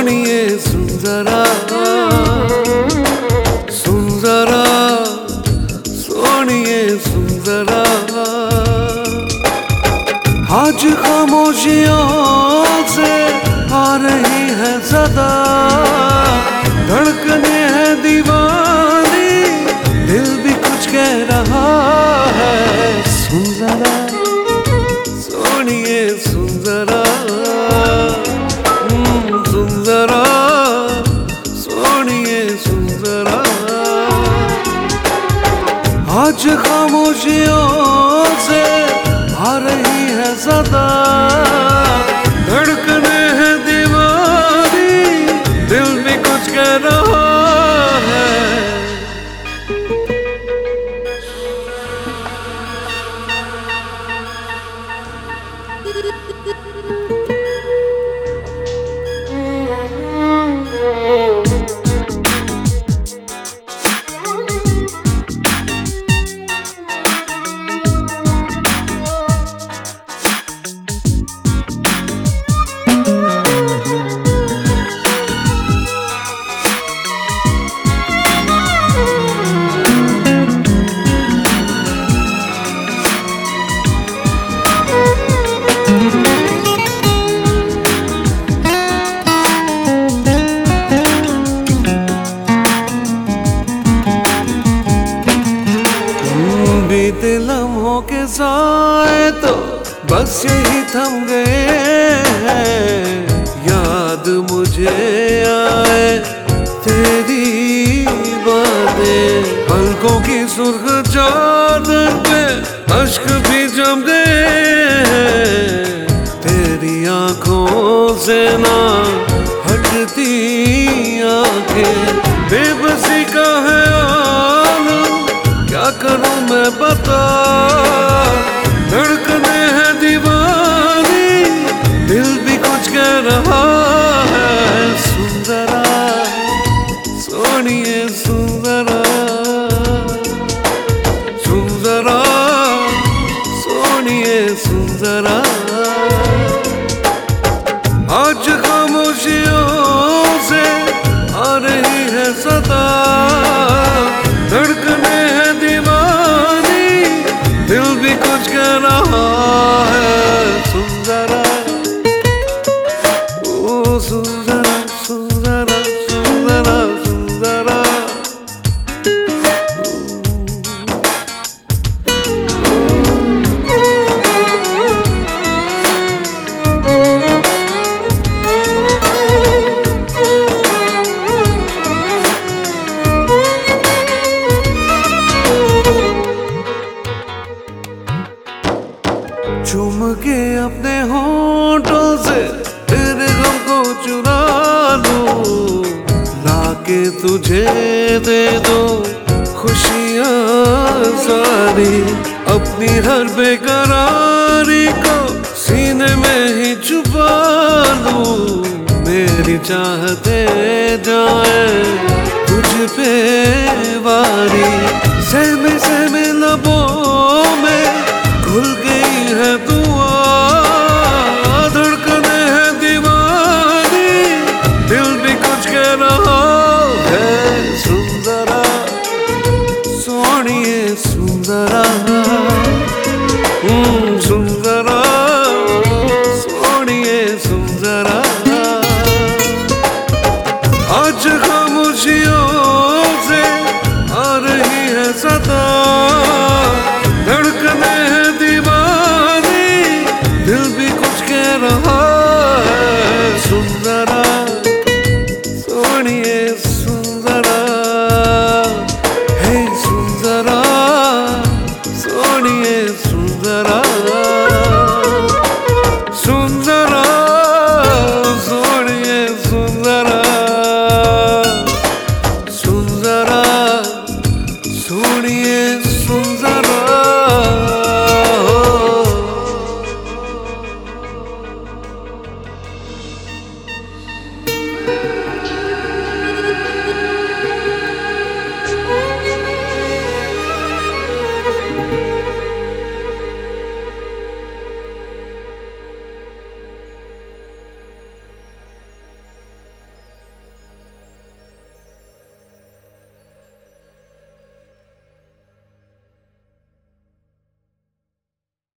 सोनिए सुंदरा सुंदरा सोनिए सुंदरा आज खामोशियों से आ रही है सदा। धड़कने है दीवानी, दिल भी कुछ कह रहा। आज खामोशियों से आ रही है सदा। धड़कने हैं दीवानी, दिल में कुछ कह रहा साए तो बस यही थम गए। हैं याद मुझे आए तेरी बातें। पलकों की सुर्ख चादर पे अश्क भी जम गए। तेरी आँखों से ना हटती आँखें। बेबसी का है आलम, क्या करूँ मैं बता? धड़कने है दीवानी, दिल भी कुछ कह रहा है, सुंदरा, सोनिए सुंदरा सुंदरा, सोनिए सुंदरा। आज खामोशियों लाके तुझे दे दो खुशियाँ सारी। अपनी हर बेकरारी को सीने में ही छुपा लूँ। मेरी चाहते जाए सुंदरा हम्म, सुंदरा सोनिए सुंदरा। आज खामोशियों सोनिए सुंदर